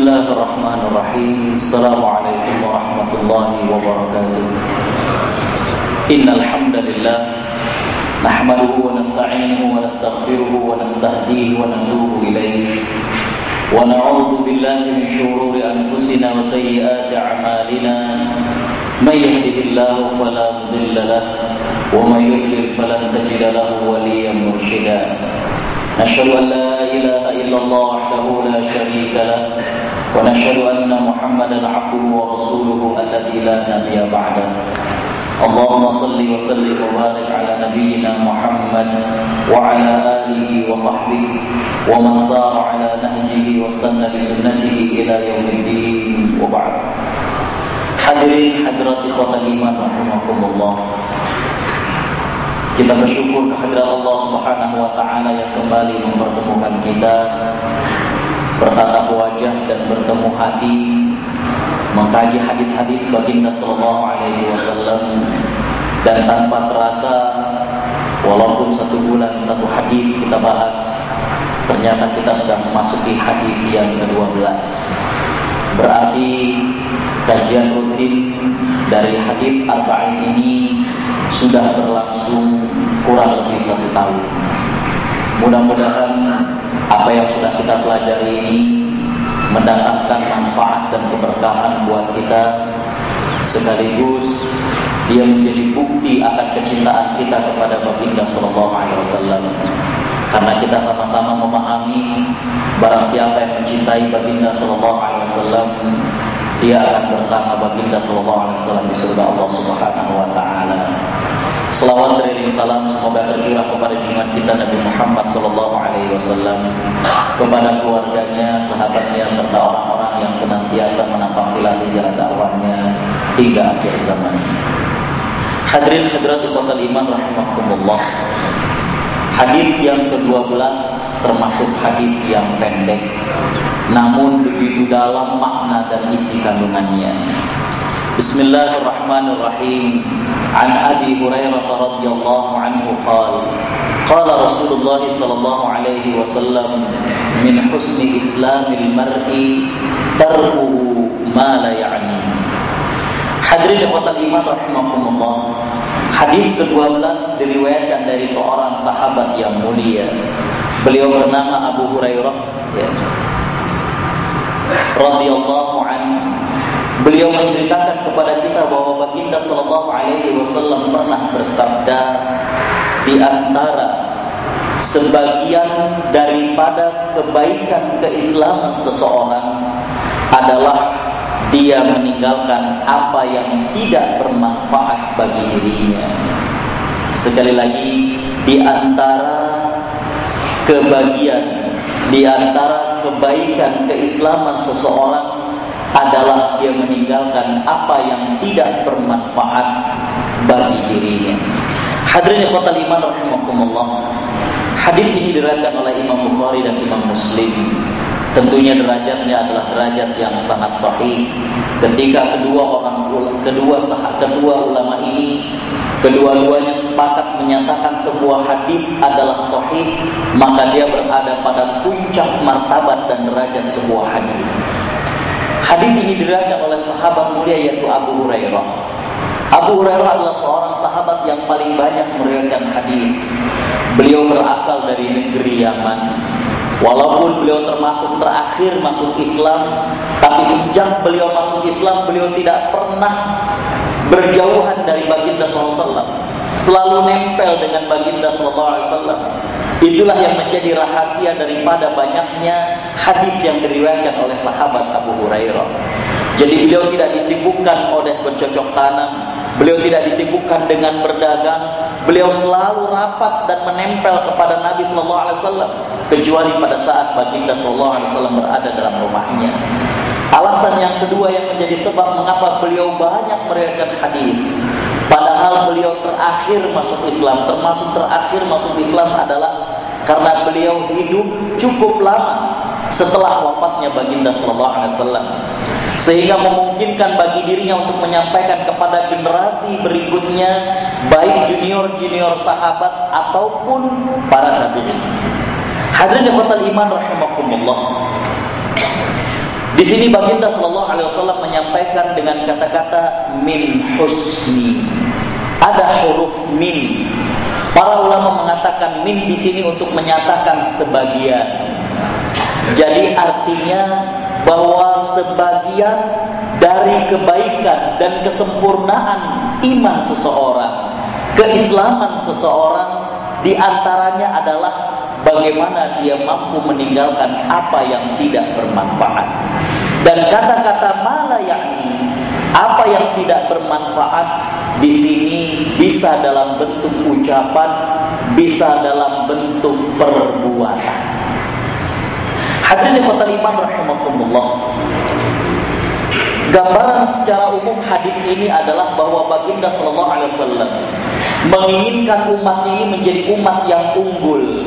الله الرحمن الرحيم السلام عليكم ورحمة الله وبركاته إن الحمد لله نحمده ونستعينه ونستغفره ونستهديه ونتوب إليه ونعوذ بالله من شرور أنفسنا وسيئات أعمالنا من يهده الله فلا مضل له ومن يضلل فلن تجد له وليا مرشدا نشهد أن لا إله إلا الله وحده لا شريك له ونشهد أن محمدا عبده ورسوله الذي لا نبي بعده. اللهم صل وسلم وبارك على نبينا محمد وعلى آله وصحبه ومن سار على نهجه واستنى بسنته إلى يوم الدين وبعد. Hadirin hadirat ikhwatal iman rahimakumullah Kita bersyukur kehadiran Allah Subhanahu wa taala yang kembali mempertemukan kita. Bertatap wajah dan bertemu hati mengkaji hadis-hadis baginda sallallahu alaihi wasallam dan tanpa terasa walaupun satu bulan satu hadis kita bahas ternyata kita sudah memasuki hadis yang ke-12 berarti kajian rutin dari hadis arba'in ini sudah berlangsung kurang lebih satu tahun. Mudah-mudahan apa yang sudah kita pelajari ini mendatangkan manfaat dan keberkahan buat kita sekaligus dia menjadi bukti akan kecintaan kita kepada baginda sallallahu alaihi wasallam karena kita sama-sama memahami barang siapa yang mencintai baginda sallallahu alaihi wasallam dia akan bersama baginda sallallahu alaihi wasallam di surga Allah Subhanahu wa taala. Selawat dari salam semoga tercurah kepada junjungan kita Nabi Muhammad sallallahu alaihi wasallam kepada keluarganya, sahabatnya serta orang-orang yang senantiasa menampakilasi jalan dakwahnya hingga akhir zaman. Hadirin hadirat ikhwatal iman rahimakumullah. Hadis yang ke-12 termasuk hadis yang pendek namun begitu dalam makna dan isi kandungannya. Bismillahirrahmanirrahim. An Abi Hurairah radhiyallahu anhu qala qala Rasulullah sallallahu alaihi wasallam min husni islamil mar'i tarkuhu ma la ya'ni. Hadirin ikhwatal iman rahimakumullah. Hadis ke-12 diriwayatkan dari seorang sahabat yang mulia. Beliau bernama Abu Hurairah ya. radhiyallahu Beliau menceritakan kepada kita bahwa baginda sallallahu alaihi wasallam pernah bersabda di antara sebagian daripada kebaikan keislaman seseorang adalah dia meninggalkan apa yang tidak bermanfaat bagi dirinya. Sekali lagi, di antara kebagian, di antara kebaikan keislaman seseorang adalah dia meninggalkan apa yang tidak bermanfaat bagi dirinya. Hadirin ikhwatal iman rahimakumullah. Hadis ini diriwayatkan oleh Imam Bukhari dan Imam Muslim. Tentunya derajatnya adalah derajat yang sangat sahih. Ketika kedua orang kedua sah, kedua ulama ini kedua-duanya sepakat menyatakan sebuah hadis adalah sahih, maka dia berada pada puncak martabat dan derajat sebuah hadis. Hadis ini diriwayatkan oleh sahabat mulia yaitu Abu Hurairah. Abu Hurairah adalah seorang sahabat yang paling banyak meriwayatkan hadis. Beliau berasal dari negeri Yaman. Walaupun beliau termasuk terakhir masuk Islam, tapi sejak beliau masuk Islam, beliau tidak pernah berjauhan dari baginda SAW. Selalu nempel dengan baginda SAW. Itulah yang menjadi rahasia daripada banyaknya hadis yang diriwayatkan oleh sahabat Abu Hurairah. Jadi beliau tidak disibukkan oleh bercocok tanam, beliau tidak disibukkan dengan berdagang, beliau selalu rapat dan menempel kepada Nabi Shallallahu Alaihi Wasallam kecuali pada saat baginda Shallallahu Alaihi Wasallam berada dalam rumahnya. Alasan yang kedua yang menjadi sebab mengapa beliau banyak meriwayatkan hadis Padahal beliau terakhir masuk Islam, termasuk terakhir masuk Islam adalah karena beliau hidup cukup lama setelah wafatnya baginda sallallahu alaihi wasallam sehingga memungkinkan bagi dirinya untuk menyampaikan kepada generasi berikutnya baik junior-junior sahabat ataupun para tabi'in. Hadirin ikhwatal iman rahimakumullah. Di sini baginda Shallallahu Alaihi Wasallam menyampaikan dengan kata-kata min husni. Ada huruf min. Para ulama mengatakan min di sini untuk menyatakan sebagian. Jadi artinya bahwa sebagian dari kebaikan dan kesempurnaan iman seseorang, keislaman seseorang di antaranya adalah bagaimana dia mampu meninggalkan apa yang tidak bermanfaat. Dan kata-kata mala yakni apa yang tidak bermanfaat di sini bisa dalam bentuk ucapan, bisa dalam bentuk perbuatan. Hadirin kota iman rahimakumullah. Gambaran secara umum hadis ini adalah bahwa baginda Shallallahu Alaihi Wasallam menginginkan umat ini menjadi umat yang unggul,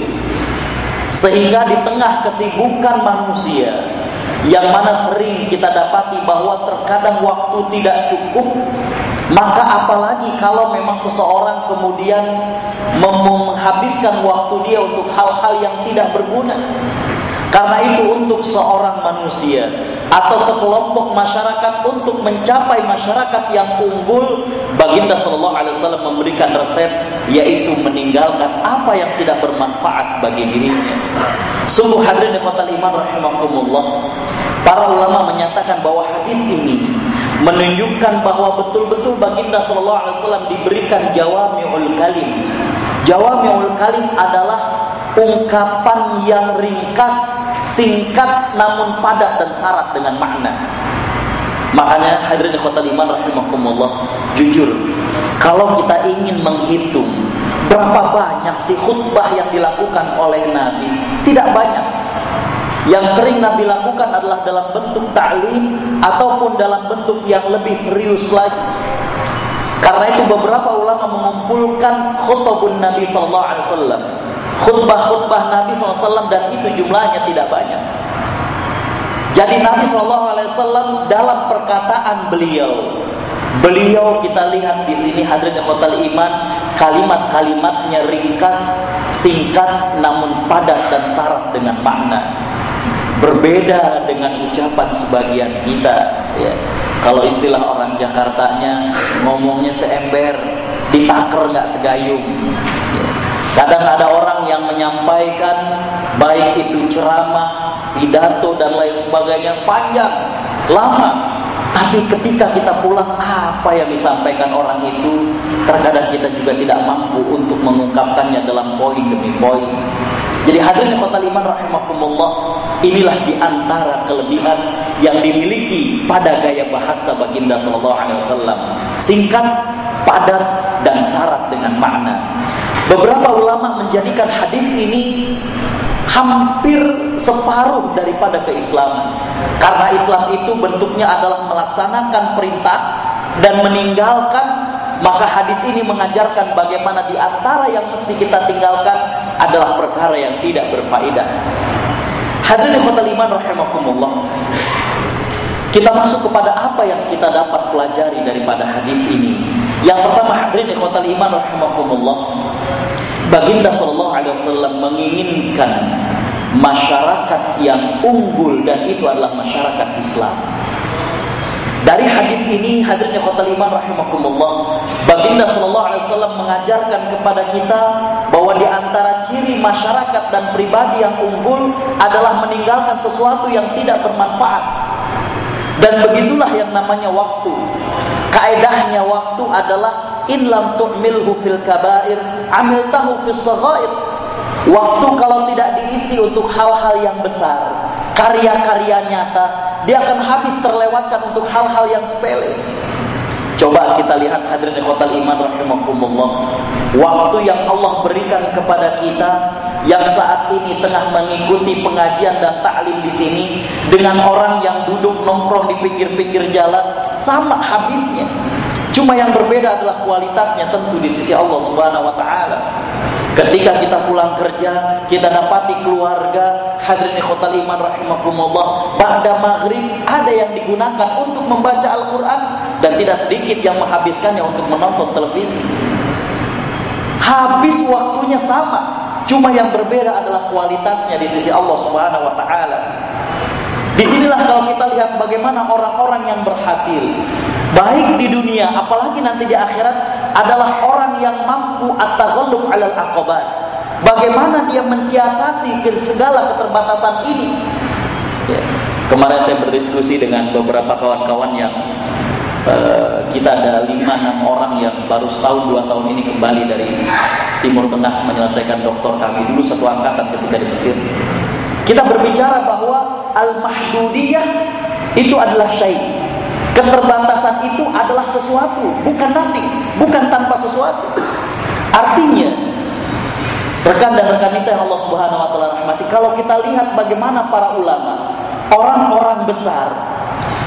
sehingga di tengah kesibukan manusia yang mana sering kita dapati bahwa terkadang waktu tidak cukup, maka apalagi kalau memang seseorang kemudian menghabiskan waktu dia untuk hal-hal yang tidak berguna. Karena itu untuk seorang manusia atau sekelompok masyarakat untuk mencapai masyarakat yang unggul, Baginda Shallallahu Alaihi Wasallam memberikan resep yaitu meninggalkan apa yang tidak bermanfaat bagi dirinya. Sungguh hadirin khotal iman rahimakumullah. Para ulama menyatakan bahwa hadis ini menunjukkan bahwa betul-betul Baginda Shallallahu Alaihi Wasallam diberikan jawamiul kalim. Jawamiul kalim adalah ungkapan yang ringkas, singkat namun padat dan syarat dengan makna. Makanya hadirin ikhwatal iman rahimakumullah, jujur, kalau kita ingin menghitung berapa banyak sih khutbah yang dilakukan oleh Nabi, tidak banyak. Yang sering Nabi lakukan adalah dalam bentuk ta'lim ataupun dalam bentuk yang lebih serius lagi. Karena itu beberapa ulama mengumpulkan khutbah Nabi sallallahu alaihi wasallam khutbah-khutbah Nabi SAW dan itu jumlahnya tidak banyak. Jadi Nabi SAW dalam perkataan beliau, beliau kita lihat di sini hadirin hotel iman, kalimat-kalimatnya ringkas, singkat, namun padat dan syarat dengan makna. Berbeda dengan ucapan sebagian kita. Ya. Kalau istilah orang Jakartanya ngomongnya seember, ditaker nggak segayung. Kadang ada orang yang menyampaikan baik itu ceramah, pidato dan lain sebagainya panjang, lama. Tapi ketika kita pulang apa yang disampaikan orang itu terkadang kita juga tidak mampu untuk mengungkapkannya dalam poin demi poin. Jadi hadirin kota iman rahimakumullah inilah di antara kelebihan yang dimiliki pada gaya bahasa baginda sallallahu alaihi wasallam. Singkat, padat dan syarat dengan makna. Beberapa ulama menjadikan hadis ini hampir separuh daripada keislaman. Karena Islam itu bentuknya adalah melaksanakan perintah dan meninggalkan maka hadis ini mengajarkan bagaimana di antara yang mesti kita tinggalkan adalah perkara yang tidak berfaedah. Hadirin khotal iman rahimakumullah. Kita masuk kepada apa yang kita dapat pelajari daripada hadis ini. Yang pertama hadirin ikhwatal iman rahimakumullah. Baginda sallallahu alaihi wasallam menginginkan masyarakat yang unggul dan itu adalah masyarakat Islam. Dari hadis ini hadirin ikhwatal iman rahimakumullah, Baginda sallallahu alaihi wasallam mengajarkan kepada kita bahwa di antara ciri masyarakat dan pribadi yang unggul adalah meninggalkan sesuatu yang tidak bermanfaat. Dan begitulah yang namanya waktu. Kaedahnya waktu adalah in lam tu'milhu fil kabair amiltahu fis saghair. Waktu kalau tidak diisi untuk hal-hal yang besar, karya-karya nyata, dia akan habis terlewatkan untuk hal-hal yang sepele. Coba kita lihat hadirin hotel iman rahimakumullah. Waktu yang Allah berikan kepada kita yang saat ini tengah mengikuti pengajian dan taklim di sini dengan orang yang duduk nongkrong di pinggir-pinggir jalan sama habisnya. Cuma yang berbeda adalah kualitasnya tentu di sisi Allah Subhanahu wa taala. Ketika kita pulang kerja, kita dapati keluarga hadirin khotal iman rahimakumullah. Pada maghrib ada yang digunakan untuk membaca Al-Quran dan tidak sedikit yang menghabiskannya untuk menonton televisi. Habis waktunya sama, cuma yang berbeda adalah kualitasnya di sisi Allah Subhanahu wa taala. Di sinilah kalau kita lihat bagaimana orang-orang yang berhasil baik di dunia apalagi nanti di akhirat adalah orang yang mampu at-taghallub 'alal aqabat. Bagaimana dia mensiasati segala keterbatasan ini? Ya. Kemarin saya berdiskusi dengan beberapa kawan-kawan yang uh, kita ada lima enam orang yang baru setahun dua tahun ini kembali dari Timur Tengah menyelesaikan doktor kami dulu satu angkatan ketika di Mesir. Kita berbicara bahwa al-mahdudiyah itu adalah syait. Keterbatasan itu adalah sesuatu, bukan nothing, bukan tanpa sesuatu. Artinya, rekan dan rekan kita yang Allah Subhanahu wa taala rahmati, kalau kita lihat bagaimana para ulama, orang-orang besar,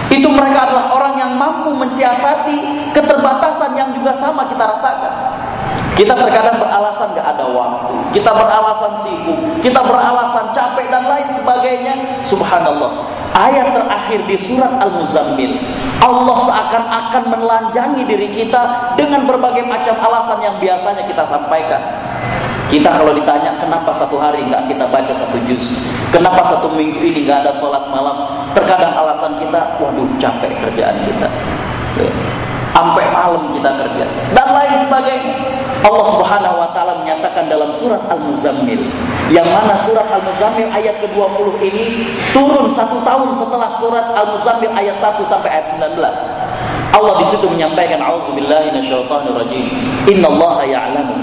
itu mereka adalah orang yang mampu mensiasati keterbatasan yang juga sama kita rasakan. Kita terkadang beralasan gak ada waktu, kita beralasan sibuk, kita beralasan capek dan lain sebagainya. Subhanallah. Ayat terakhir di surat Al-Muzammil, Allah seakan-akan menelanjangi diri kita dengan berbagai macam alasan yang biasanya kita sampaikan. Kita kalau ditanya kenapa satu hari nggak kita baca satu juz, kenapa satu minggu ini nggak ada sholat malam, terkadang alasan kita, waduh capek kerjaan kita, sampai malam kita kerja dan lain sebagainya. Allah Subhanahu wa taala menyatakan dalam surat Al-Muzammil yang mana surat Al-Muzammil ayat ke-20 ini turun satu tahun setelah surat Al-Muzammil ayat 1 sampai ayat 19. Allah di situ menyampaikan a'udzubillahi minasyaitonir rajim. Innallaha ya'lamu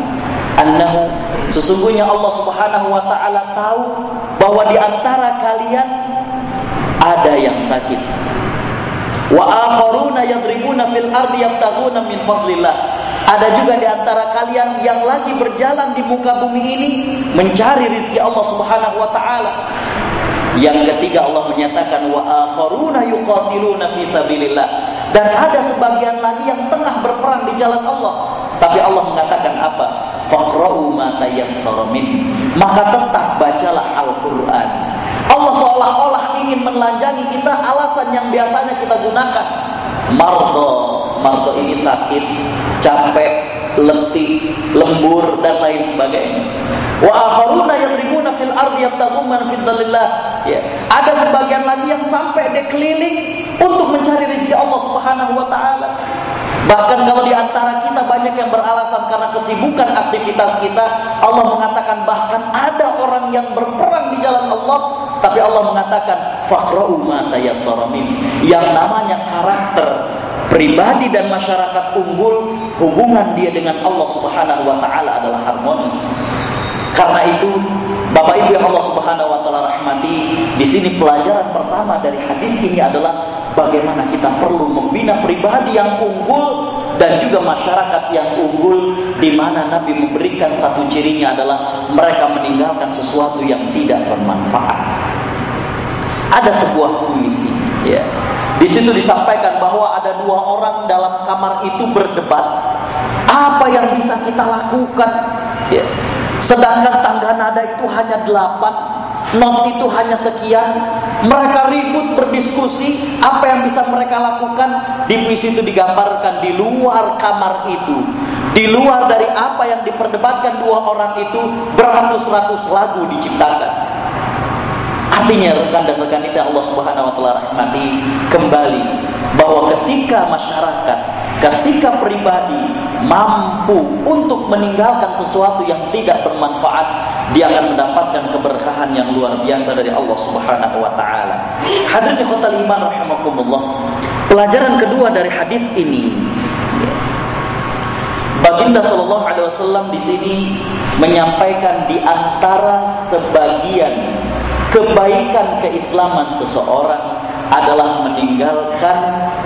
annahu sesungguhnya Allah Subhanahu wa taala tahu bahwa di antara kalian ada yang sakit. Wa akharuna yadribuna fil ardi yabtaguna min fadlillah ada juga di antara kalian yang lagi berjalan di muka bumi ini mencari rizki Allah Subhanahu wa taala. Yang ketiga Allah menyatakan wa akharuna yuqatiluna fi sabilillah dan ada sebagian lagi yang tengah berperang di jalan Allah. Tapi Allah mengatakan apa? Faqra'u ma tayassara. Maka tetap bacalah Al-Qur'an. Allah seolah-olah ingin menelanjangi kita alasan yang biasanya kita gunakan. Mardo, mardo ini sakit, capek, letih, lembur dan lain sebagainya. Wa akharuna yadribuna fil ardi yabtaghuna fi dzalillah. Ya. Ada sebagian lagi yang sampai dia keliling untuk mencari rezeki Allah Subhanahu wa taala. Bahkan kalau di antara kita banyak yang beralasan karena kesibukan aktivitas kita, Allah mengatakan bahkan ada orang yang berperang di jalan Allah, tapi Allah mengatakan faqra'u ma tayassara Yang namanya karakter pribadi dan masyarakat unggul hubungan dia dengan Allah Subhanahu wa taala adalah harmonis. Karena itu Bapak Ibu yang Allah Subhanahu wa taala rahmati, di sini pelajaran pertama dari hadis ini adalah bagaimana kita perlu membina pribadi yang unggul dan juga masyarakat yang unggul di mana Nabi memberikan satu cirinya adalah mereka meninggalkan sesuatu yang tidak bermanfaat. Ada sebuah puisi, ya. Di situ disampaikan bahwa ada dua orang dalam kamar itu berdebat. Apa yang bisa kita lakukan? Ya. Sedangkan tangga nada itu hanya delapan, not itu hanya sekian. Mereka ribut berdiskusi apa yang bisa mereka lakukan. Di puisi itu digambarkan di luar kamar itu, di luar dari apa yang diperdebatkan dua orang itu, beratus-ratus lagu diciptakan. Artinya rekan dan rekan kita Allah Subhanahu wa taala rahmati kembali bahwa ketika masyarakat, ketika pribadi mampu untuk meninggalkan sesuatu yang tidak bermanfaat, dia akan mendapatkan keberkahan yang luar biasa dari Allah Subhanahu wa taala. Hadirin khotal iman rahimakumullah. Pelajaran kedua dari hadis ini Baginda Shallallahu Alaihi Wasallam di sini menyampaikan di antara sebagian kebaikan keislaman seseorang adalah meninggalkan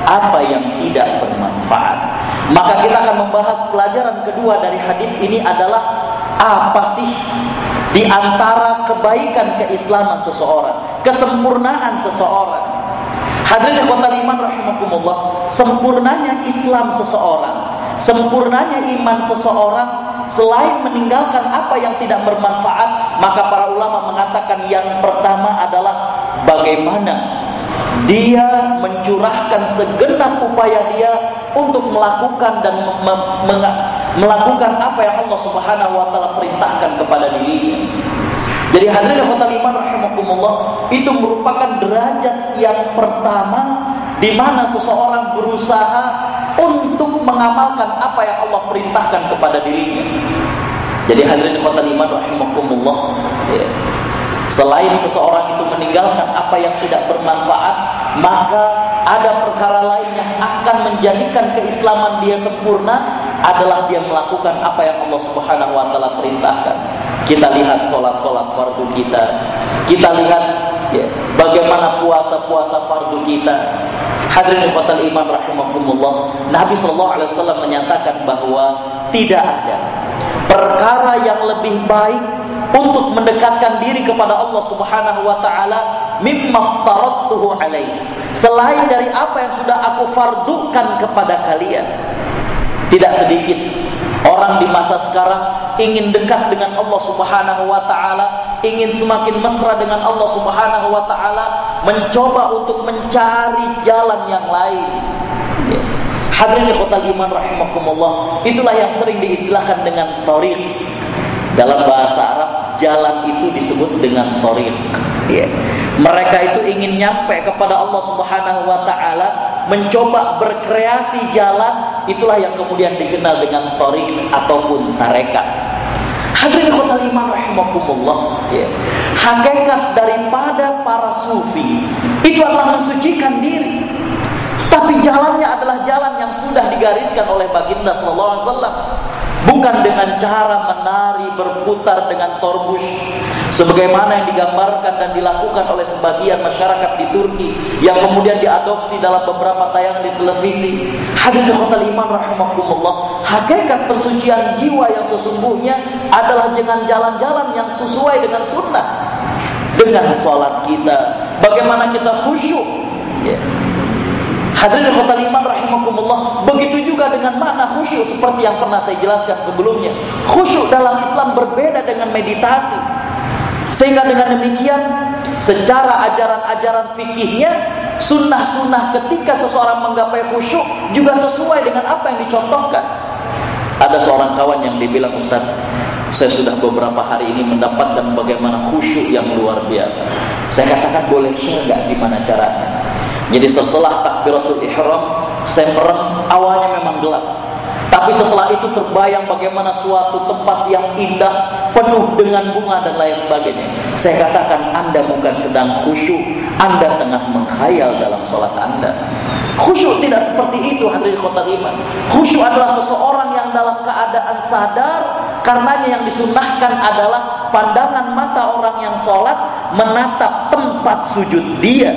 apa yang tidak bermanfaat. Maka kita akan membahas pelajaran kedua dari hadis ini adalah apa sih di antara kebaikan keislaman seseorang, kesempurnaan seseorang. Hadirin kota iman rahimakumullah, sempurnanya Islam seseorang, sempurnanya iman seseorang selain meninggalkan apa yang tidak bermanfaat, maka para ulama mengatakan yang pertama adalah bagaimana dia mencurahkan segenap upaya dia untuk melakukan dan melakukan apa yang Allah Subhanahu wa taala perintahkan kepada dirinya. Jadi hadirin khotal iman rahimakumullah itu merupakan derajat yang pertama di mana seseorang berusaha untuk mengamalkan apa yang Allah perintahkan kepada dirinya. Jadi hadirin khotan iman rahimakumullah ya. Selain seseorang itu meninggalkan apa yang tidak bermanfaat, maka ada perkara lain yang akan menjadikan keislaman dia sempurna adalah dia melakukan apa yang Allah Subhanahu wa taala perintahkan. Kita lihat salat-salat fardu kita. Kita lihat ya, bagaimana puasa-puasa fardu kita. Hadirin fatal iman rahimakumullah. Nabi sallallahu alaihi wasallam menyatakan bahwa tidak ada perkara yang lebih baik untuk mendekatkan diri kepada Allah Subhanahu wa taala mimma aftaradtuhu alaih. Selain dari apa yang sudah aku fardukan kepada kalian. Tidak sedikit orang di masa sekarang ingin dekat dengan Allah Subhanahu wa taala, ingin semakin mesra dengan Allah Subhanahu wa taala, mencoba untuk mencari jalan yang lain. Ya. Hadirin khotal iman rahimakumullah, itulah yang sering diistilahkan dengan tariq. Dalam bahasa Arab, jalan itu disebut dengan tariq. Ya. Mereka itu ingin nyampe kepada Allah Subhanahu wa taala, mencoba berkreasi jalan, itulah yang kemudian dikenal dengan tariq ataupun tarekat. Hadirin khotal iman rahimakumullah ya. Hakikat daripada para sufi itu adalah mensucikan diri tapi jalannya adalah jalan yang sudah digariskan oleh baginda sallallahu alaihi wasallam. Bukan dengan cara menari berputar dengan torbus sebagaimana yang digambarkan dan dilakukan oleh sebagian masyarakat di Turki yang kemudian diadopsi dalam beberapa tayangan di televisi. Hadirin iman rahimakumullah. Hakikat pensucian jiwa yang sesungguhnya adalah dengan jalan-jalan yang sesuai dengan sunnah. Dengan sholat kita, bagaimana kita khusyuk, ya Hadirin khotal iman rahimakumullah. Begitu juga dengan makna khusyuk seperti yang pernah saya jelaskan sebelumnya. Khusyuk dalam Islam berbeda dengan meditasi. Sehingga dengan demikian secara ajaran-ajaran fikihnya sunnah-sunnah ketika seseorang menggapai khusyuk juga sesuai dengan apa yang dicontohkan. Ada seorang kawan yang dibilang Ustaz, saya sudah beberapa hari ini mendapatkan bagaimana khusyuk yang luar biasa. Saya katakan boleh share nggak gimana caranya? Jadi setelah takbiratul ihram, saya merem awalnya memang gelap. Tapi setelah itu terbayang bagaimana suatu tempat yang indah, penuh dengan bunga dan lain sebagainya. Saya katakan Anda bukan sedang khusyuk, Anda tengah menghayal dalam sholat Anda. Khusyuk tidak seperti itu hadirin khotar iman. Khusyuk adalah seseorang yang dalam keadaan sadar karenanya yang disunahkan adalah pandangan mata orang yang sholat menatap tempat sujud dia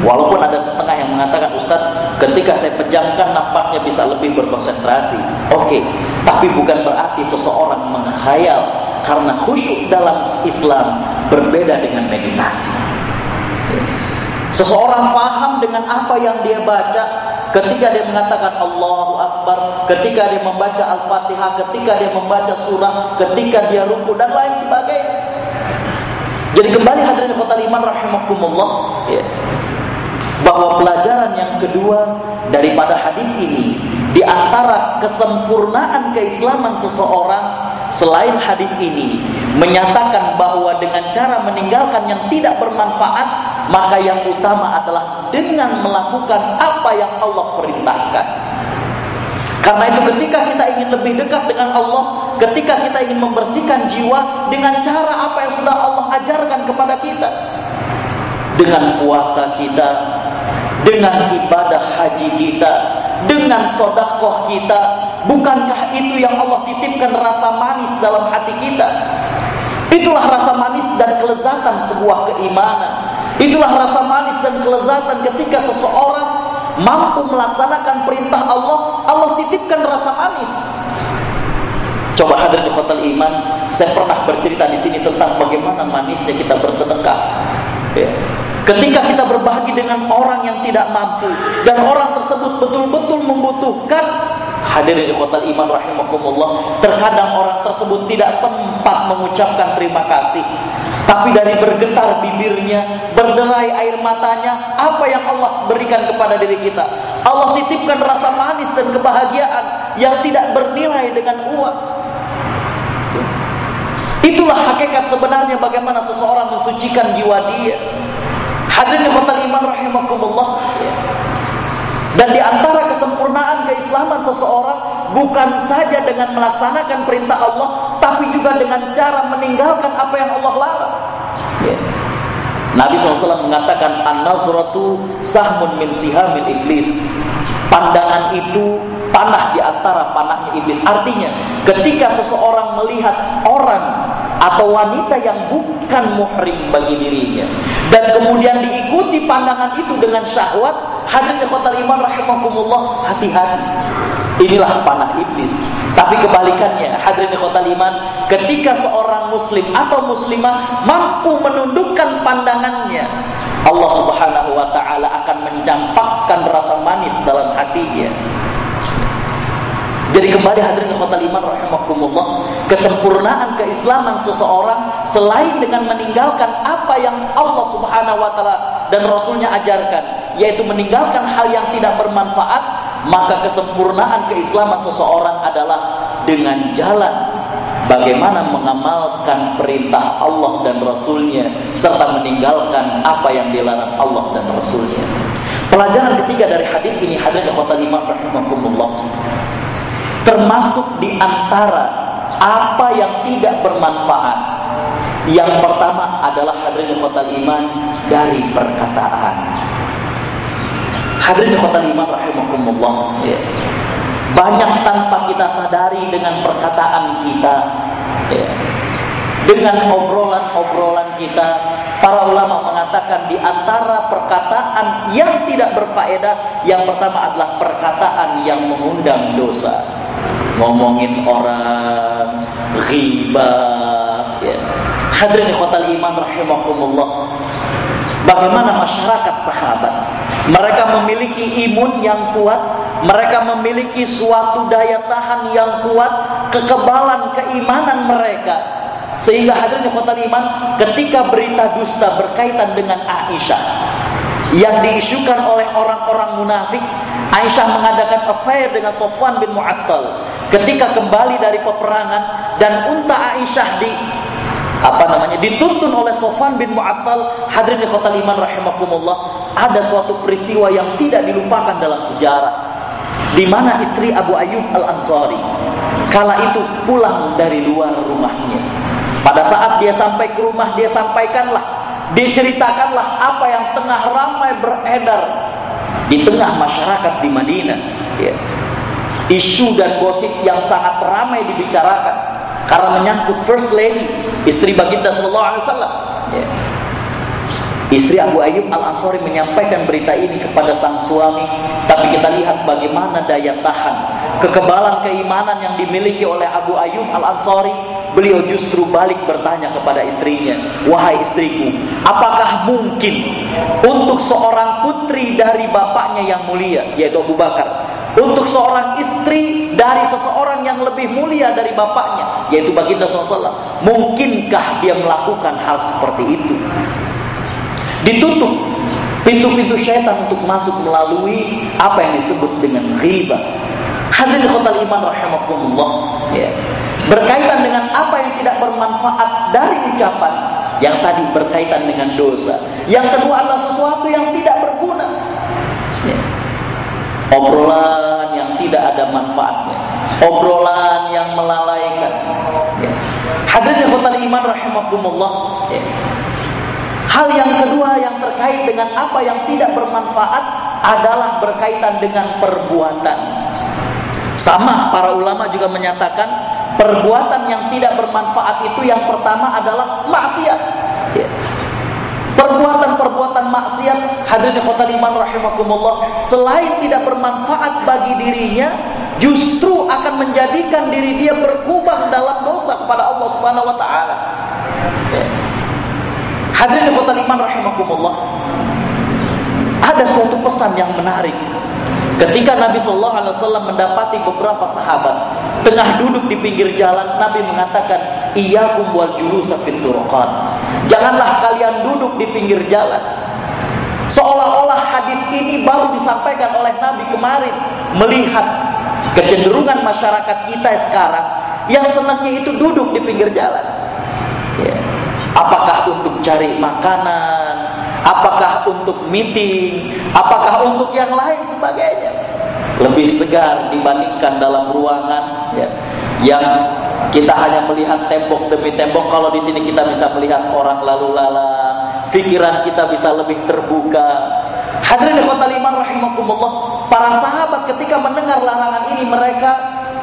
Walaupun ada setengah yang mengatakan Ustadz ketika saya pejamkan nampaknya bisa lebih berkonsentrasi. Oke, okay. tapi bukan berarti seseorang menghayal Karena khusyuk dalam Islam berbeda dengan meditasi. Seseorang paham dengan apa yang dia baca Ketika dia mengatakan Allahu Akbar Ketika dia membaca Al-Fatihah Ketika dia membaca surah Ketika dia ruku dan lain sebagainya. Jadi kembali hadirin iman rahimakumullah ya bahwa pelajaran yang kedua daripada hadis ini di antara kesempurnaan keislaman seseorang selain hadis ini menyatakan bahwa dengan cara meninggalkan yang tidak bermanfaat maka yang utama adalah dengan melakukan apa yang Allah perintahkan. Karena itu ketika kita ingin lebih dekat dengan Allah, ketika kita ingin membersihkan jiwa dengan cara apa yang sudah Allah ajarkan kepada kita. Dengan puasa kita, dengan ibadah haji kita, dengan sodakoh kita, bukankah itu yang Allah titipkan rasa manis dalam hati kita? Itulah rasa manis dan kelezatan sebuah keimanan. Itulah rasa manis dan kelezatan ketika seseorang mampu melaksanakan perintah Allah, Allah titipkan rasa manis. Coba hadir di hotel iman, saya pernah bercerita di sini tentang bagaimana manisnya kita bersedekah. Ya. Ketika kita berbagi dengan orang yang tidak mampu dan orang tersebut betul-betul membutuhkan hadirin di kota iman rahimakumullah terkadang orang tersebut tidak sempat mengucapkan terima kasih. Tapi dari bergetar bibirnya berderai air matanya apa yang Allah berikan kepada diri kita? Allah titipkan rasa manis dan kebahagiaan yang tidak bernilai dengan uang. Itulah hakikat sebenarnya bagaimana seseorang mensucikan jiwa dia. Hadirin hotel iman rahimakumullah. Dan di antara kesempurnaan keislaman seseorang bukan saja dengan melaksanakan perintah Allah, tapi juga dengan cara meninggalkan apa yang Allah larang. Ya. Nabi SAW mengatakan an-nazratu sahmun min iblis. Pandangan itu panah di antara panahnya iblis. Artinya, ketika seseorang melihat orang atau wanita yang bukan muhrim bagi dirinya. Dan kemudian diikuti pandangan itu dengan syahwat hadirin khotal iman rahimakumullah hati-hati. Inilah panah iblis. Tapi kebalikannya hadirin khotal iman ketika seorang muslim atau muslimah mampu menundukkan pandangannya Allah Subhanahu wa taala akan mencampakkan rasa manis dalam hatinya jadi kembali hadirin khotal iman rahimakumullah, kesempurnaan keislaman seseorang selain dengan meninggalkan apa yang Allah Subhanahu wa taala dan rasulnya ajarkan, yaitu meninggalkan hal yang tidak bermanfaat, maka kesempurnaan keislaman seseorang adalah dengan jalan bagaimana mengamalkan perintah Allah dan Rasulnya serta meninggalkan apa yang dilarang Allah dan Rasulnya. Pelajaran ketiga dari hadis ini hadirin khotal iman rahimakumullah termasuk di antara apa yang tidak bermanfaat. Yang pertama adalah hadirin khotal iman dari perkataan. Hadirin khotal iman rahimakumullah. Ya. Banyak tanpa kita sadari dengan perkataan kita. Ya. Dengan obrolan-obrolan kita, para ulama mengatakan di antara perkataan yang tidak berfaedah, yang pertama adalah perkataan yang mengundang dosa. Ngomongin orang ghibah ya. hadirin ikhwatal iman rahimakumullah. Bagaimana masyarakat sahabat? Mereka memiliki imun yang kuat mereka memiliki suatu daya tahan yang kuat kekebalan keimanan mereka sehingga hadirin ikhwatal iman ketika berita dusta berkaitan dengan Aisyah yang diisukan oleh orang-orang munafik Aisyah mengadakan affair dengan Sofwan bin Mu'attal. Ketika kembali dari peperangan dan unta Aisyah di apa namanya dituntun oleh Sofwan bin Mu'attal hadirin khotal iman rahimakumullah ada suatu peristiwa yang tidak dilupakan dalam sejarah di mana istri Abu Ayyub Al-Ansari kala itu pulang dari luar rumahnya pada saat dia sampai ke rumah dia sampaikanlah diceritakanlah apa yang tengah ramai beredar di tengah masyarakat di Madinah ya. isu dan gosip yang sangat ramai dibicarakan karena menyangkut first lady istri baginda sallallahu alaihi wasallam ya. Istri Abu Ayyub Al-Ansari menyampaikan berita ini kepada sang suami, tapi kita lihat bagaimana daya tahan, kekebalan keimanan yang dimiliki oleh Abu Ayyub Al-Ansari, beliau justru balik bertanya kepada istrinya, "Wahai istriku, apakah mungkin untuk seorang putri dari bapaknya yang mulia, yaitu Abu Bakar, untuk seorang istri dari seseorang yang lebih mulia dari bapaknya, yaitu baginda SAW, mungkinkah dia melakukan hal seperti itu?" Ditutup pintu-pintu syaitan untuk masuk melalui apa yang disebut dengan riba. Hadirin khotal iman rahimakumullah. Ya. Berkaitan dengan apa yang tidak bermanfaat dari ucapan yang tadi berkaitan dengan dosa. Yang kedua adalah sesuatu yang tidak berguna. Ya. Obrolan yang tidak ada manfaatnya. Obrolan yang melalaikan. Ya. Hadirin khotal iman rahimakumullah. Ya. Hal yang kedua yang terkait dengan apa yang tidak bermanfaat adalah berkaitan dengan perbuatan. Sama para ulama juga menyatakan perbuatan yang tidak bermanfaat itu yang pertama adalah maksiat. Ya. Perbuatan-perbuatan maksiat hadirin khotal iman rahimakumullah selain tidak bermanfaat bagi dirinya justru akan menjadikan diri dia berkubang dalam dosa kepada Allah Subhanahu wa taala. Ya. Hadirin ikhwatal iman rahimakumullah. Ada suatu pesan yang menarik. Ketika Nabi Shallallahu Alaihi Wasallam mendapati beberapa sahabat tengah duduk di pinggir jalan, Nabi mengatakan, iya wal julusa fit Janganlah kalian duduk di pinggir jalan. Seolah-olah hadis ini baru disampaikan oleh Nabi kemarin melihat kecenderungan masyarakat kita sekarang yang senangnya itu duduk di pinggir jalan. Apakah untuk cari makanan? Apakah untuk meeting? Apakah untuk yang lain sebagainya? Lebih segar dibandingkan dalam ruangan ya, yang kita hanya melihat tembok demi tembok. Kalau di sini kita bisa melihat orang lalu lalang, pikiran kita bisa lebih terbuka. Hadirin kota liman rahimakumullah, para sahabat ketika mendengar larangan ini mereka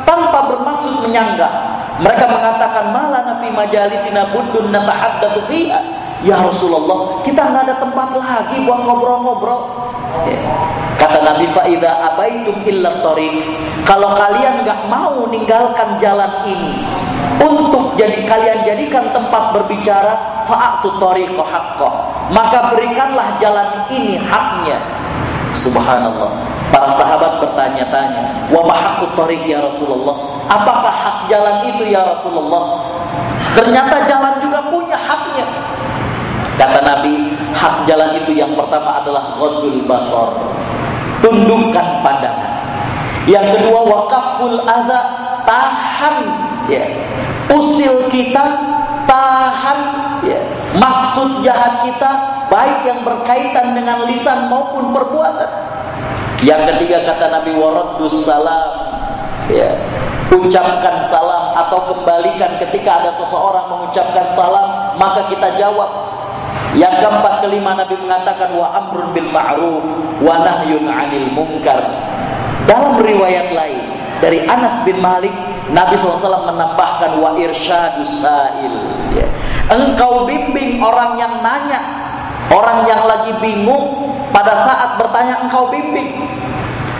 tanpa bermaksud menyanggah mereka mengatakan malah nafi majalisina buddun natahaddatsu fiha. Ya Rasulullah, kita nggak ada tempat lagi buat ngobrol-ngobrol. Ya. Kata Nabi Faida abaitum illa tariq. Kalau kalian nggak mau meninggalkan jalan ini untuk jadi kalian jadikan tempat berbicara fa'atu tariqa haqqah. Maka berikanlah jalan ini haknya. Subhanallah. Para sahabat bertanya-tanya, "Wa mahaqqut tariq ya Rasulullah?" Apakah hak jalan itu ya Rasulullah? Ternyata jalan juga punya haknya. Kata Nabi, hak jalan itu yang pertama adalah ghadul basar. Tundukkan pandangan. Yang kedua wakaful adza, tahan ya. Usil kita, tahan ya. Maksud jahat kita baik yang berkaitan dengan lisan maupun perbuatan. Yang ketiga kata Nabi waraddus salam ya. Ucapkan salam atau kembalikan ketika ada seseorang mengucapkan salam maka kita jawab yang keempat kelima Nabi mengatakan wa amrun bil ma'ruf wa nahyun 'anil munkar. Dalam riwayat lain dari Anas bin Malik Nabi SAW menambahkan wa irsyadus sa'il ya. Engkau bimbing orang yang nanya Orang yang lagi bingung Pada saat bertanya engkau bimbing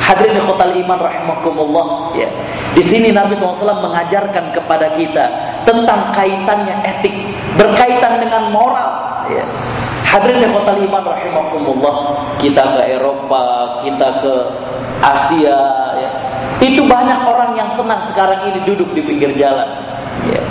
Hadirin khotal iman rahimakumullah ya. Di sini Nabi SAW mengajarkan kepada kita Tentang kaitannya etik Berkaitan dengan moral ya. Hadirin khotal iman rahimakumullah Kita ke Eropa Kita ke Asia ya. Itu banyak orang yang senang sekarang ini duduk di pinggir jalan ya.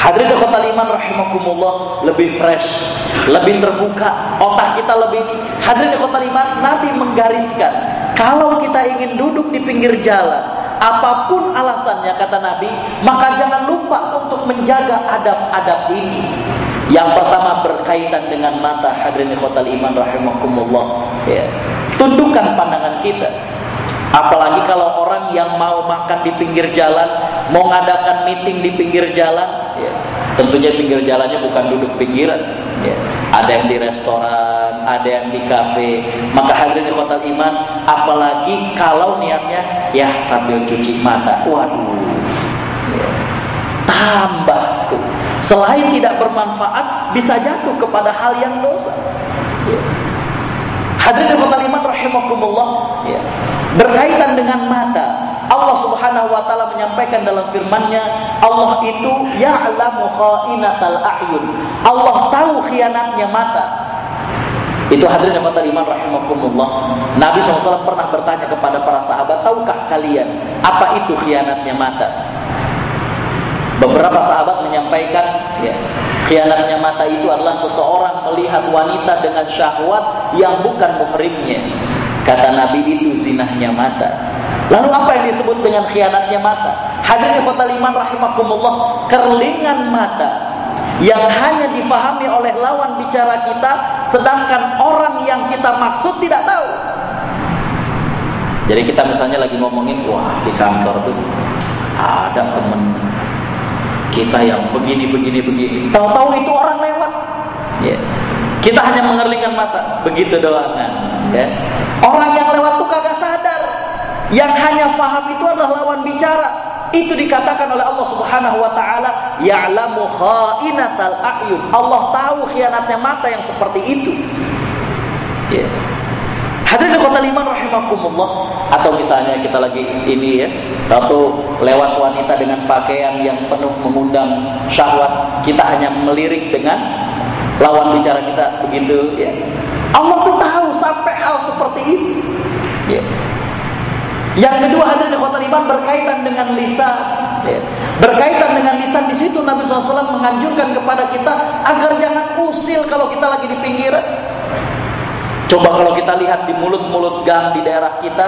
Hadirin khotal iman rahimakumullah lebih fresh, lebih terbuka, otak kita lebih hadirin khotal iman Nabi menggariskan kalau kita ingin duduk di pinggir jalan apa pun alasannya kata Nabi, maka jangan lupa untuk menjaga adab-adab ini. Yang pertama berkaitan dengan mata hadirin khotal iman rahimakumullah ya. Tundukkan pandangan kita Apalagi kalau orang yang mau makan di pinggir jalan, mau ngadakan meeting di pinggir jalan, ya, tentunya pinggir jalannya bukan duduk pinggiran. Ya. Ada yang di restoran, ada yang di kafe. Maka hadirin di kota iman, apalagi kalau niatnya ya sambil cuci mata. Waduh, tambah tuh. Selain tidak bermanfaat, bisa jatuh kepada hal yang dosa. Hadirin kota iman rahimakumullah ya. Berkaitan dengan mata Allah subhanahu wa ta'ala menyampaikan dalam firmannya Allah itu ya'lamu kha'inatal a'yun Allah tahu khianatnya mata itu hadirin kota iman rahimakumullah Nabi SAW pernah bertanya kepada para sahabat Tahukah kalian apa itu khianatnya mata Beberapa sahabat menyampaikan ya, khianatnya mata itu adalah seseorang melihat wanita dengan syahwat yang bukan muhrimnya. Kata Nabi itu zinahnya mata. Lalu apa yang disebut dengan khianatnya mata? Hadirin iman rahimakumullah, kerlingan mata yang hanya difahami oleh lawan bicara kita sedangkan orang yang kita maksud tidak tahu. Jadi kita misalnya lagi ngomongin, wah di kantor tuh ada temen kita yang begini begini begini. Tahu-tahu itu orang lewat. Ya. Kita hanya mengerlingkan mata begitu doang kan? Ya. Orang yang lewat tuh kagak sadar. Yang hanya faham itu adalah lawan bicara itu dikatakan oleh Allah Subhanahu wa taala ya'lamu kha'inatal a'yun Allah tahu khianatnya mata yang seperti itu ya Hadirin kota liman rahimakumullah atau misalnya kita lagi ini ya, atau lewat wanita dengan pakaian yang penuh mengundang syahwat, kita hanya melirik dengan lawan bicara kita begitu ya. Allah tuh tahu sampai hal seperti itu. Ya. Yang kedua hadirin kota liman berkaitan dengan lisan. Ya. Berkaitan dengan lisan di situ Nabi SAW menganjurkan kepada kita agar jangan usil kalau kita lagi di pinggiran. Coba kalau kita lihat di mulut-mulut gang di daerah kita,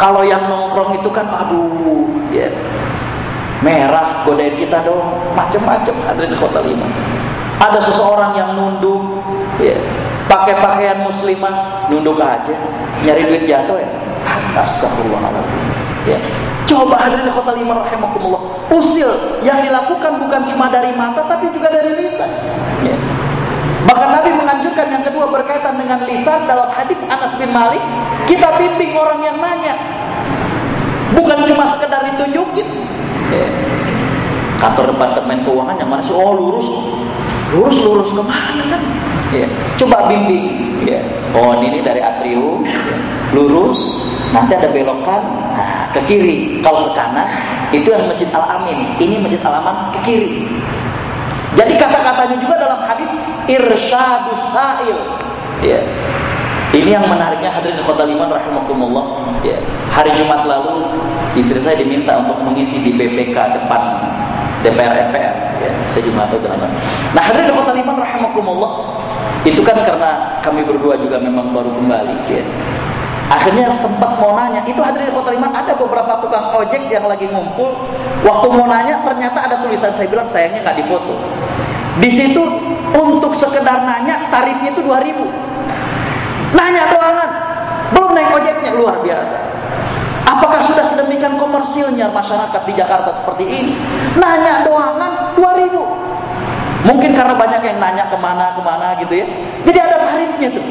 kalau yang nongkrong itu kan aduh, ya. Merah godain kita dong, macem-macem hadirin kota lima. Ada seseorang yang nunduk, ya, pakai pakaian muslimah, nunduk aja, nyari duit jatuh ya. Astagfirullahaladzim. Ya. Coba hadirin kota lima rahimakumullah. Usil yang dilakukan bukan cuma dari mata tapi juga dari lisan. Ya. Bahkan Nabi menganjurkan yang kedua berkaitan dengan lisan dalam hadis Anas bin Malik, kita bimbing orang yang nanya. Bukan cuma sekedar ditunjukin. Ya. Kantor departemen keuangan yang mana sih? Oh lurus, lurus lurus ke mana kan? Ya. Coba bimbing. Ya. Oh ini dari atrium, ya. lurus. Nanti ada belokan, nah, ke kiri. Kalau ke kanan, itu yang masjid Al Amin. Ini masjid Al Aman ke kiri. Jadi kata-katanya juga dalam hadis irsyadus sa'il. Ya. Ini yang menariknya hadirin kota liman rahimakumullah. Ya. Hari Jumat lalu istri saya diminta untuk mengisi di BPK depan DPR MPR. Ya. Saya juga tahu. Nah hadirin kota liman rahimakumullah. Itu kan karena kami berdua juga memang baru kembali. Ya. Akhirnya sempat mau nanya, itu hadirin kota liman ada beberapa tukang ojek yang lagi ngumpul. Waktu mau nanya ternyata ada tulisan saya bilang sayangnya nggak difoto. Di situ untuk sekedar nanya tarifnya itu 2000 Nanya doangan, belum naik ojeknya luar biasa. Apakah sudah sedemikian komersilnya masyarakat di Jakarta seperti ini? Nanya doangan 2000 Mungkin karena banyak yang nanya ke mana ke mana gitu ya. Jadi ada tarifnya tuh.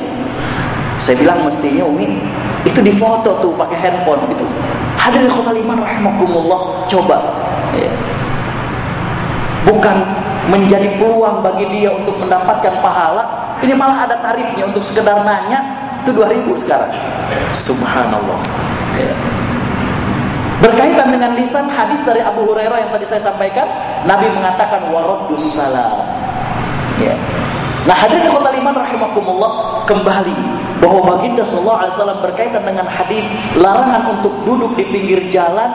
Saya bilang mestinya Umi itu difoto tuh pakai handphone gitu. Hadirin kota liman rahimakumullah coba. Ya. Bukan menjadi peluang bagi dia untuk mendapatkan pahala, ini malah ada tarifnya untuk sekedar nanya itu 2000 sekarang. Subhanallah. Ya. Berkaitan dengan lisan hadis dari Abu Hurairah yang tadi saya sampaikan, Nabi mengatakan waraddus salam. Ya. Nah hadirin kota liman rahimakumullah kembali bahwa baginda sallallahu alaihi wasallam berkaitan dengan hadis larangan untuk duduk di pinggir jalan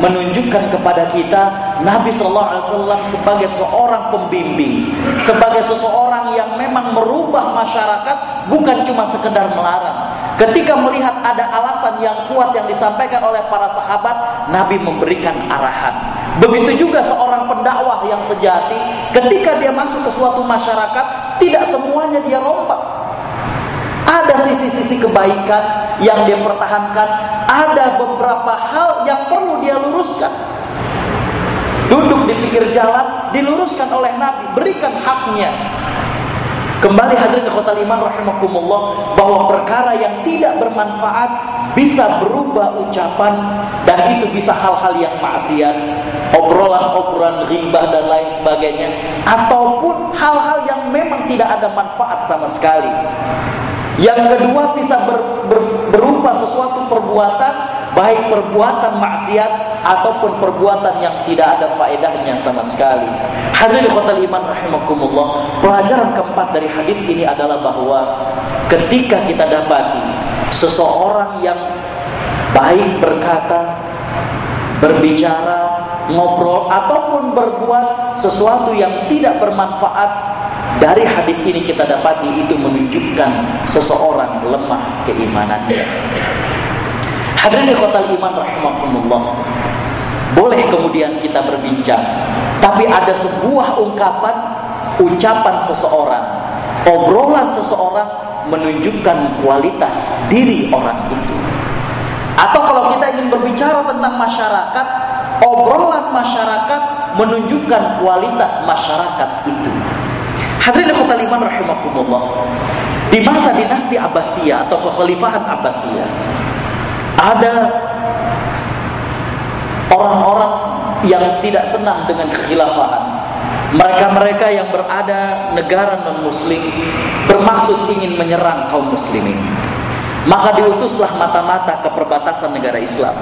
menunjukkan kepada kita Nabi Shallallahu Alaihi Wasallam sebagai seorang pembimbing, sebagai seseorang yang memang merubah masyarakat bukan cuma sekedar melarang. Ketika melihat ada alasan yang kuat yang disampaikan oleh para sahabat, Nabi memberikan arahan. Begitu juga seorang pendakwah yang sejati, ketika dia masuk ke suatu masyarakat, tidak semuanya dia rompak. Ada sisi-sisi kebaikan yang dia pertahankan, ada beberapa hal yang perlu dia luruskan. Duduk di pinggir jalan diluruskan oleh Nabi, berikan haknya. Kembali hadirin di kota iman rahimakumullah bahwa perkara yang tidak bermanfaat bisa berubah ucapan dan itu bisa hal-hal yang maksiat, obrolan-obrolan ghibah dan lain sebagainya ataupun hal-hal yang memang tidak ada manfaat sama sekali. Yang kedua bisa ber, ber, berupa sesuatu perbuatan baik perbuatan maksiat ataupun perbuatan yang tidak ada faedahnya sama sekali. Hadirin kota iman rahimakumullah. Pelajaran keempat dari hadis ini adalah bahwa ketika kita dapati seseorang yang baik berkata, berbicara, ngobrol ataupun berbuat sesuatu yang tidak bermanfaat dari hadis ini kita dapati itu menunjukkan seseorang lemah keimanannya. Hadirin kota iman rahimakumullah. Boleh kemudian kita berbincang, tapi ada sebuah ungkapan, ucapan seseorang, obrolan seseorang menunjukkan kualitas diri orang itu. Atau kalau kita ingin berbicara tentang masyarakat, obrolan masyarakat menunjukkan kualitas masyarakat itu. Hadirin kota liman rahimakumullah. Di masa dinasti Abbasiyah atau kekhalifahan Abbasiyah ada orang-orang yang tidak senang dengan kekhilafahan. Mereka-mereka yang berada negara non-muslim bermaksud ingin menyerang kaum muslimin. Maka diutuslah mata-mata ke perbatasan negara Islam.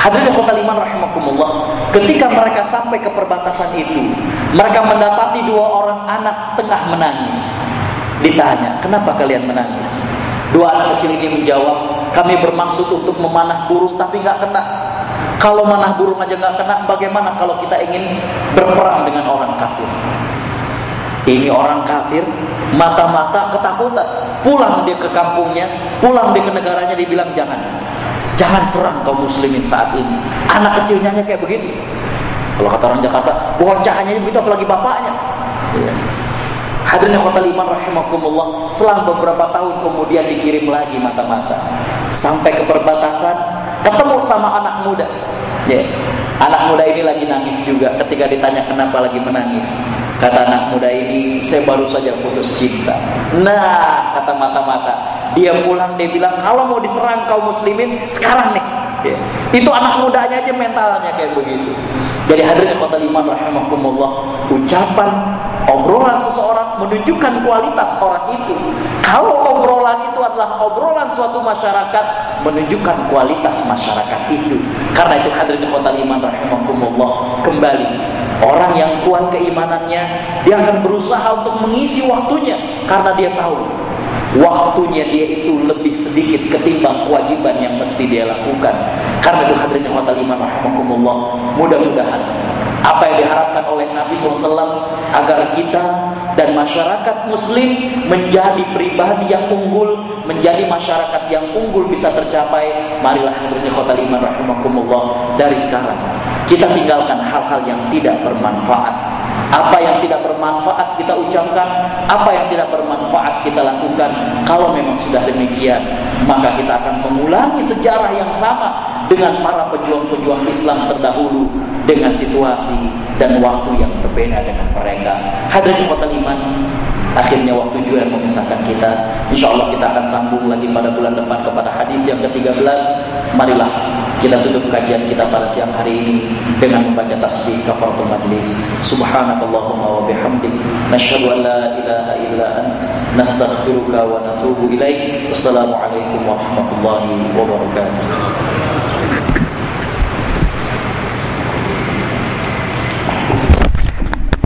Hadirin kota liman rahimakumullah. Ketika mereka sampai ke perbatasan itu, mereka mendapati dua orang anak tengah menangis. Ditanya, kenapa kalian menangis? Dua anak kecil ini menjawab, kami bermaksud untuk memanah burung tapi nggak kena. Kalau manah burung aja nggak kena, bagaimana kalau kita ingin berperang dengan orang kafir? Ini orang kafir, mata-mata ketakutan. Pulang dia ke kampungnya, pulang dia ke negaranya, dibilang jangan. Jangan serang kaum muslimin saat ini. Anak kecilnya kayak begitu. Kalau kata orang Jakarta, bocahannya begitu apalagi bapaknya. Ya. Hadirin khotal iman rahimakumullah, selang beberapa tahun kemudian dikirim lagi mata-mata sampai ke perbatasan, ketemu sama anak muda. Ya. Anak muda ini lagi nangis juga ketika ditanya kenapa lagi menangis. Kata anak muda ini, saya baru saja putus cinta. Nah, kata mata-mata, dia pulang dia bilang kalau mau diserang kaum muslimin sekarang nih. Ya. Itu anak mudanya aja mentalnya kayak begitu. Jadi hadirin kota iman rahimakumullah, ucapan obrolan seseorang menunjukkan kualitas orang itu. Kalau obrolan itu adalah obrolan suatu masyarakat, menunjukkan kualitas masyarakat itu. Karena itu hadirin kota iman rahimakumullah, kembali orang yang kuat keimanannya, dia akan berusaha untuk mengisi waktunya karena dia tahu waktunya dia itu lebih sedikit ketimbang kewajiban yang mesti dia lakukan. Karena itu hadirin khotal iman rahimakumullah, mudah-mudahan apa yang diharapkan oleh Nabi SAW agar kita dan masyarakat muslim menjadi pribadi yang unggul, menjadi masyarakat yang unggul bisa tercapai. Marilah hadirin khotal iman rahimakumullah dari sekarang kita tinggalkan hal-hal yang tidak bermanfaat apa yang tidak bermanfaat kita ucapkan, apa yang tidak bermanfaat kita lakukan. Kalau memang sudah demikian, maka kita akan mengulangi sejarah yang sama dengan para pejuang-pejuang Islam terdahulu dengan situasi dan waktu yang berbeda dengan mereka. Hadirin kota iman, akhirnya waktu juga yang memisahkan kita. Insya Allah kita akan sambung lagi pada bulan depan kepada hadis yang ke-13. Marilah kita tutup kajian kita pada siang hari ini dengan membaca tasbih kafaratul majlis. Subhanakallahumma wa bihamdik nasyhadu an la ilaha illa ant nastaghfiruka wa natubu ilaik. Wassalamualaikum warahmatullahi wabarakatuh.